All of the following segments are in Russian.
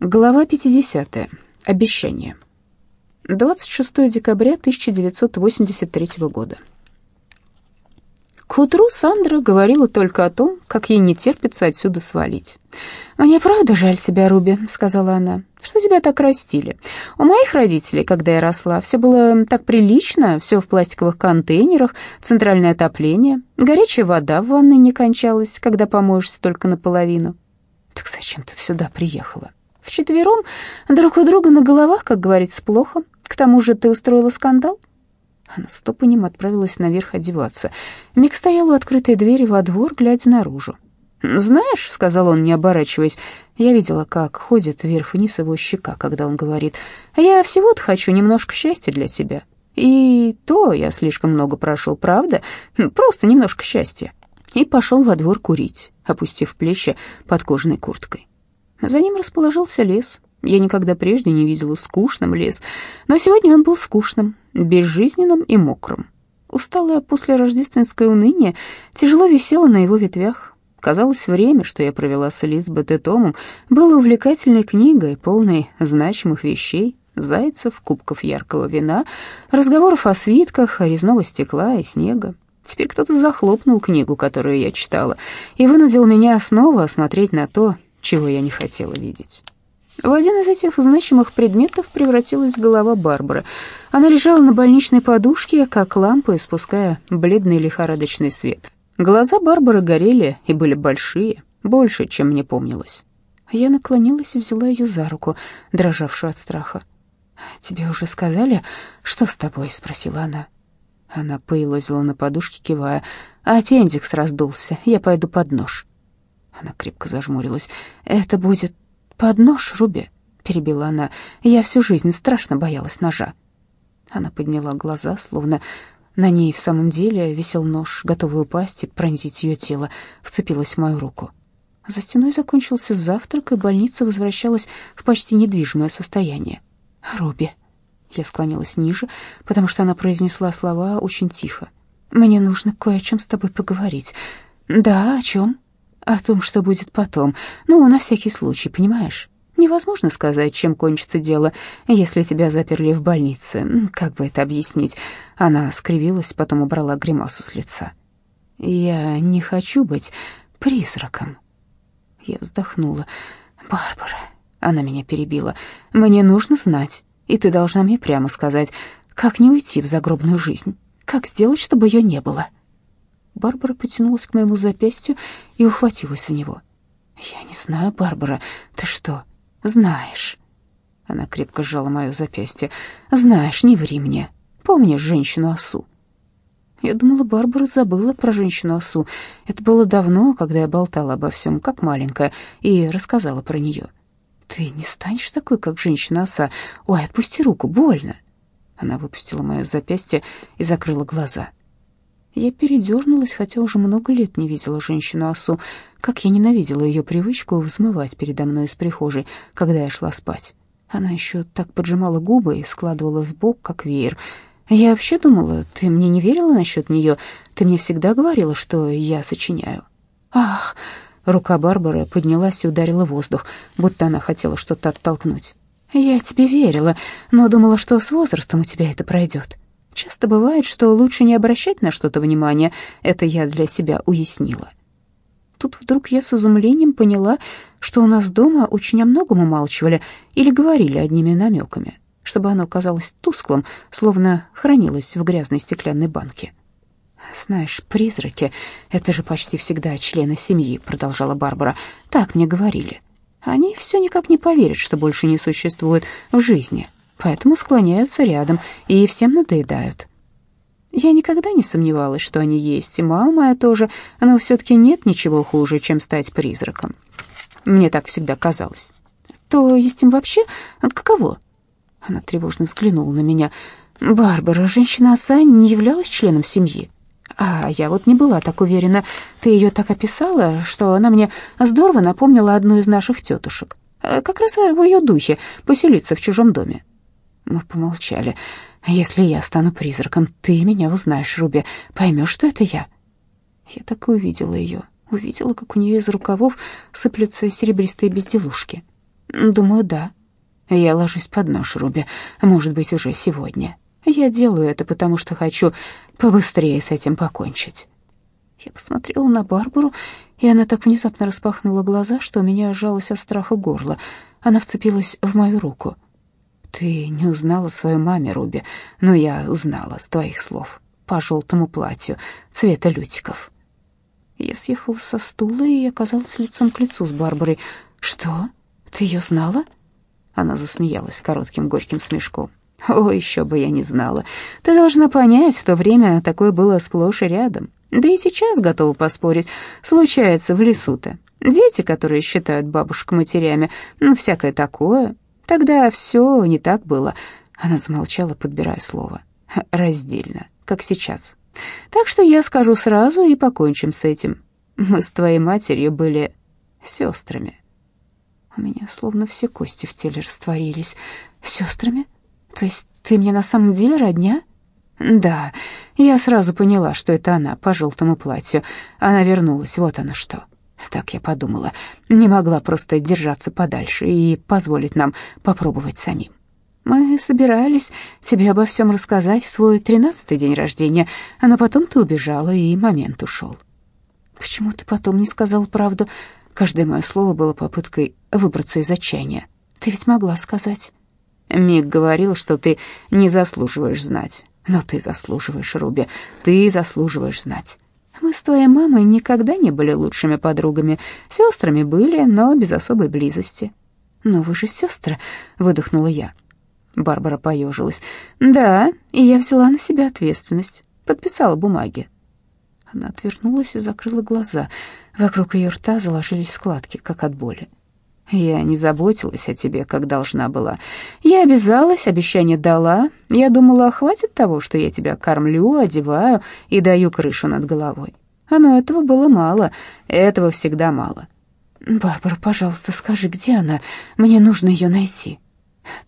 Глава 50. Обещание. 26 декабря 1983 года. К утру Сандра говорила только о том, как ей не терпится отсюда свалить. «Мне правда жаль тебя, Руби», — сказала она, — «что тебя так растили. У моих родителей, когда я росла, все было так прилично, все в пластиковых контейнерах, центральное отопление, горячая вода в ванной не кончалась, когда помоешься только наполовину». «Так зачем ты сюда приехала?» Вчетвером, друг у друга на головах, как говорится, плохо. К тому же ты устроила скандал. Она с топанем отправилась наверх одеваться. Мик стоял у открытой двери во двор, глядя наружу. «Знаешь», — сказал он, не оборачиваясь, — я видела, как ходит вверх-вниз его щека, когда он говорит, «Я всего-то хочу немножко счастья для себя». И то я слишком много прошел, правда? Просто немножко счастья. И пошел во двор курить, опустив плечи под кожаной курткой. За ним расположился лес. Я никогда прежде не видела скучным лес, но сегодня он был скучным, безжизненным и мокрым. Усталое после рождественское уныние тяжело висело на его ветвях. Казалось, время, что я провела с Элизабет и Томом, было увлекательной книгой, полной значимых вещей, зайцев, кубков яркого вина, разговоров о свитках, резного стекла и снега. Теперь кто-то захлопнул книгу, которую я читала, и вынудил меня снова смотреть на то, чего я не хотела видеть. В один из этих значимых предметов превратилась голова Барбары. Она лежала на больничной подушке, как лампа, испуская бледный лихорадочный свет. Глаза Барбары горели и были большие, больше, чем мне помнилось. Я наклонилась и взяла ее за руку, дрожавшую от страха. «Тебе уже сказали, что с тобой?» — спросила она. Она поелозила на подушке, кивая. «Аппендикс раздулся, я пойду под нож». Она крепко зажмурилась. «Это будет под нож, Руби?» — перебила она. «Я всю жизнь страшно боялась ножа». Она подняла глаза, словно на ней в самом деле висел нож, готовый упасть и пронзить ее тело, вцепилась в мою руку. За стеной закончился завтрак, и больница возвращалась в почти недвижимое состояние. «Руби», я склонилась ниже, потому что она произнесла слова очень тихо. «Мне нужно кое о чем с тобой поговорить». «Да, о чем?» О том, что будет потом. Ну, на всякий случай, понимаешь? Невозможно сказать, чем кончится дело, если тебя заперли в больнице. Как бы это объяснить? Она скривилась, потом убрала гримасу с лица. Я не хочу быть призраком. Я вздохнула. Барбара, она меня перебила. Мне нужно знать, и ты должна мне прямо сказать, как не уйти в загробную жизнь, как сделать, чтобы ее не было. — Барбара потянулась к моему запястью и ухватилась за него. «Я не знаю, Барбара, ты что, знаешь?» Она крепко сжала мое запястье. «Знаешь, не ври мне. Помнишь женщину-осу?» Я думала, Барбара забыла про женщину-осу. Это было давно, когда я болтала обо всем, как маленькая, и рассказала про нее. «Ты не станешь такой, как женщина-оса. Ой, отпусти руку, больно!» Она выпустила мое запястье и закрыла глаза. Я передернулась, хотя уже много лет не видела женщину-осу. Как я ненавидела ее привычку взмывать передо мной из прихожей, когда я шла спать. Она еще так поджимала губы и складывала в бок, как веер. Я вообще думала, ты мне не верила насчет нее? Ты мне всегда говорила, что я сочиняю. Ах! Рука Барбары поднялась и ударила воздух, будто она хотела что-то оттолкнуть. Я тебе верила, но думала, что с возрастом у тебя это пройдет. Часто бывает, что лучше не обращать на что-то внимания. Это я для себя уяснила. Тут вдруг я с изумлением поняла, что у нас дома очень о многом умалчивали или говорили одними намеками, чтобы оно казалось тусклым, словно хранилось в грязной стеклянной банке. «Знаешь, призраки — это же почти всегда члены семьи», — продолжала Барбара. «Так мне говорили. Они все никак не поверят, что больше не существует в жизни поэтому склоняются рядом и всем надоедают. Я никогда не сомневалась, что они есть, и мама моя тоже, но все-таки нет ничего хуже, чем стать призраком. Мне так всегда казалось. То есть им вообще каково? Она тревожно взглянула на меня. Барбара, женщина-оса, не являлась членом семьи. А я вот не была так уверена. Ты ее так описала, что она мне здорово напомнила одну из наших тетушек. Как раз в ее духе поселиться в чужом доме. Мы помолчали. «Если я стану призраком, ты меня узнаешь, Руби, поймешь, что это я». Я так и увидела ее. Увидела, как у нее из рукавов сыплются серебристые безделушки. Думаю, да. Я ложусь под нож, Руби, может быть, уже сегодня. Я делаю это, потому что хочу побыстрее с этим покончить. Я посмотрела на Барбару, и она так внезапно распахнула глаза, что у меня сжалось от страха горло. Она вцепилась в мою руку. «Ты не узнала свою маме, Руби, но я узнала с твоих слов. По желтому платью, цвета лютиков». Я съехала со стула и оказалась лицом к лицу с Барбарой. «Что? Ты ее знала?» Она засмеялась коротким горьким смешком. «О, еще бы я не знала. Ты должна понять, в то время такое было сплошь и рядом. Да и сейчас, готова поспорить, случается в лесу-то. Дети, которые считают бабушек матерями, ну, всякое такое. Тогда все не так было». Она замолчала, подбирая слово. «Раздельно, как сейчас. Так что я скажу сразу и покончим с этим. Мы с твоей матерью были сестрами». У меня словно все кости в теле растворились. «Сестрами?» То есть ты мне на самом деле родня? Да, я сразу поняла, что это она по желтому платью. Она вернулась, вот она что. Так я подумала. Не могла просто держаться подальше и позволить нам попробовать самим. Мы собирались тебе обо всем рассказать в твой тринадцатый день рождения, но потом ты убежала, и момент ушел. Почему ты потом не сказал правду? Каждое мое слово было попыткой выбраться из отчаяния. Ты ведь могла сказать. Мик говорил, что ты не заслуживаешь знать. Но ты заслуживаешь, Руби, ты заслуживаешь знать. Мы с твоей мамой никогда не были лучшими подругами. Сестрами были, но без особой близости. Но вы же сестры, выдохнула я. Барбара поежилась. Да, и я взяла на себя ответственность. Подписала бумаги. Она отвернулась и закрыла глаза. Вокруг ее рта заложились складки, как от боли. Я не заботилась о тебе, как должна была. Я обязалась, обещание дала. Я думала, хватит того, что я тебя кормлю, одеваю и даю крышу над головой. Но этого было мало, этого всегда мало. Барбара, пожалуйста, скажи, где она? Мне нужно ее найти.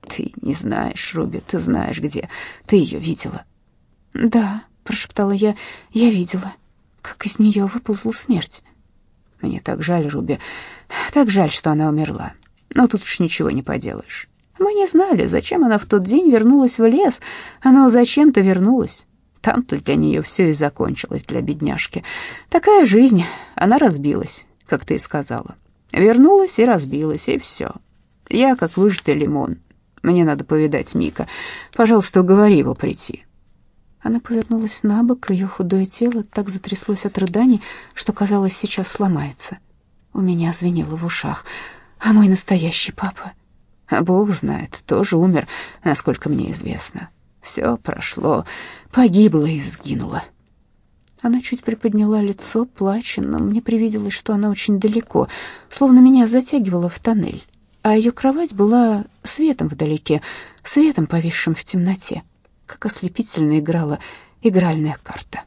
Ты не знаешь, Руби, ты знаешь где. Ты ее видела. Да, прошептала я. Я видела, как из нее выползла смерть. Мне так жаль, Руби. Так жаль, что она умерла. Но тут уж ничего не поделаешь. Мы не знали, зачем она в тот день вернулась в лес. Она зачем-то вернулась. Там-то для нее все и закончилось, для бедняжки. Такая жизнь. Она разбилась, как ты и сказала. Вернулась и разбилась, и все. Я как выжатый лимон. Мне надо повидать Мика. Пожалуйста, уговори его прийти. Она повернулась на бок, ее худое тело так затряслось от рыданий, что, казалось, сейчас сломается. У меня звенело в ушах. А мой настоящий папа? А Бог знает, тоже умер, насколько мне известно. Все прошло, погибло и сгинуло. Она чуть приподняла лицо, плача, но мне привиделось, что она очень далеко, словно меня затягивала в тоннель, а ее кровать была светом вдалеке, светом, повисшим в темноте как ослепительно играла игральная карта.